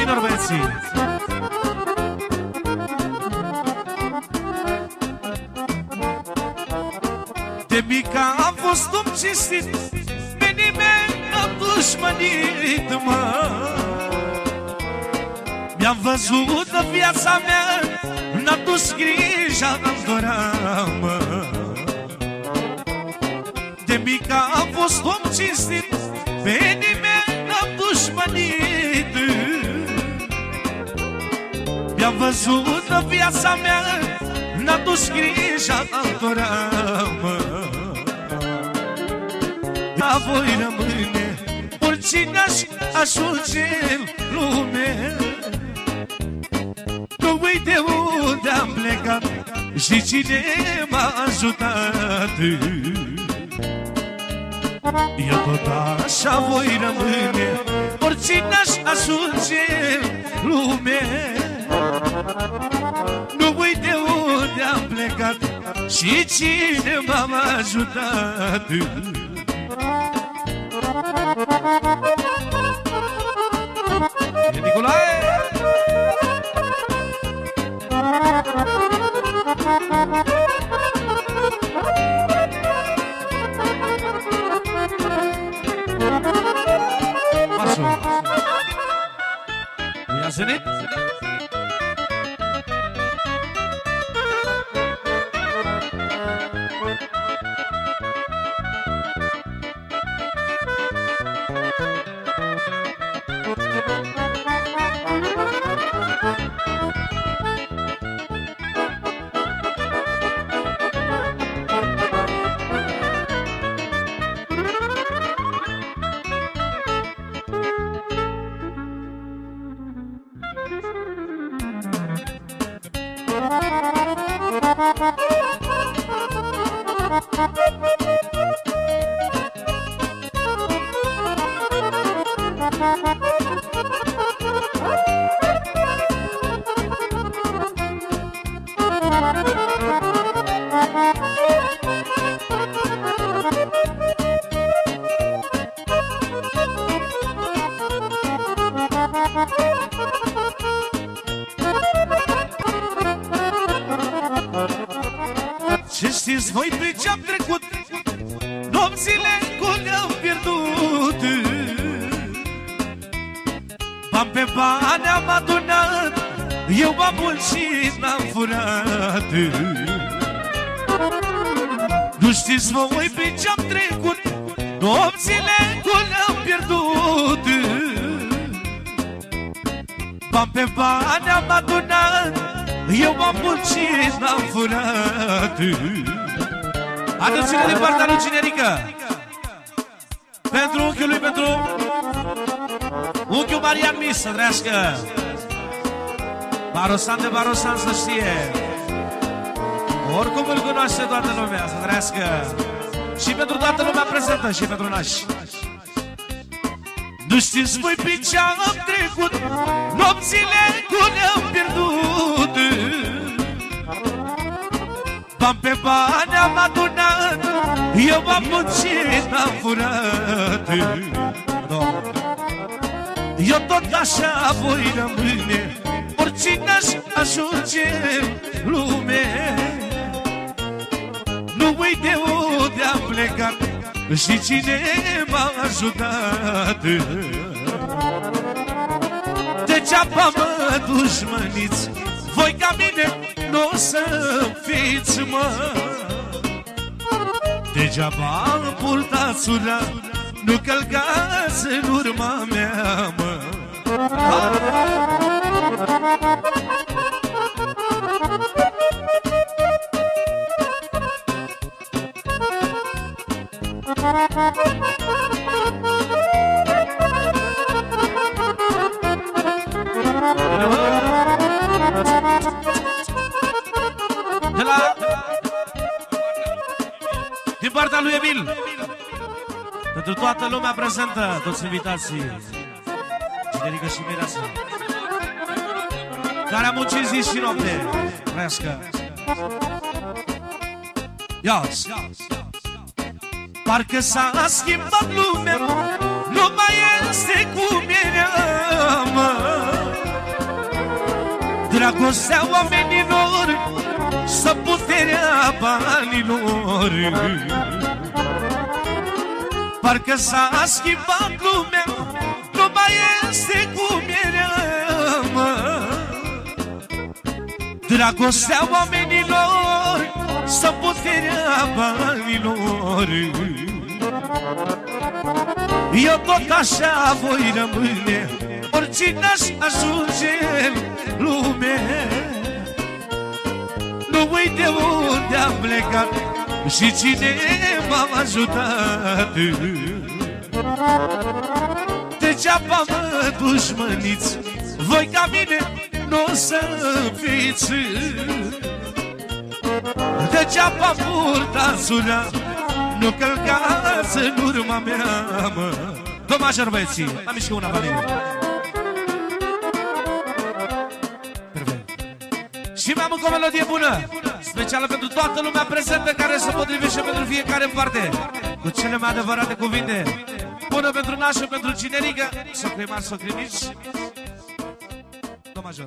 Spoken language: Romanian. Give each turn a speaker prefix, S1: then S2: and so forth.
S1: minor băieții De mica am fost om cinstit Pe nimeni n-am dușmănit, mă. Mi-am văzut în viața mea N-a dus grija, n-am dorea, mă. De mica am fost om cinstit Pe nimeni n-am dușmănit Mi-am văzut în viața mea N-a dus grija altora, mă. Da voi rămâne Oricine aș ajunge în lume. Nu uite unde am plecat Și cine m-a ajutat. Eu tot așa voi rămâne Oricine aș ajunge în lume Nu uite unde am plecat Și cine m-a ajutat E Nicolae! Pasul. Ia zânit? Ce știți voi pe ce-am trecut? Nopțile cu le-am pierdut. Bani pe bani am adunat Eu am mult și n-am furat. Nu știți voi pe ce-am trecut? Nopțile cu le-am pierdut. Bani pe bani am adunat Eu am muncit, n-am furat Atențiune din partea lui Cinerică. Pentru unchiul lui, pentru Unchiul Marian Mis, să trăiască. Barosan de Barosan să știe. Oricum îl cunoaște toată lumea, să trăiască. Și pentru toată lumea prezentă și pentru nași nu știți voi pe ce am trecut Nopțile cu ne-am pierdut Bani pe bani am adunat. Eu am muncit, am furat. Eu tot așa voi rămâne Oricine aș ajunge în lume. Nu uit de unde am plecat și cine m-a ajutat. Degeaba mă dușmăniți Voi ca mine nu o să fiți, mă. Degeaba îmi purtați ura Nu călcați în urma mea, mă De la... Din partea lui Emil. Pentru toată lumea prezentă Toți invitații. Generică și Mireasa Care a muncit zi și noapte. Trăiască. Ia Parcă s-a schimbat lumea Dragostea oamenilor Să puterea banilor. Parcă s-a schimbat lumea Nu mai este cum era mă. Dragostea oamenilor Să puterea banilor. Eu tot așa voi rămâne Oricine aș ajunge în lume Nu uite unde am plecat Și cine m-a ajutat. Degeaba mă dușmăniți Voi ca mine nu o să fiți. Degeaba purtați una Nu călcați în urma mea, mă. Vă major băieții, am mișcă una familie Și mai am încă o melodie bună Specială pentru toată lumea prezentă Care se potrivește pentru fiecare în parte Cu cele mai adevărate cuvinte. Bună pentru nașă, pentru cinerică. Socri mari, socri mici Do major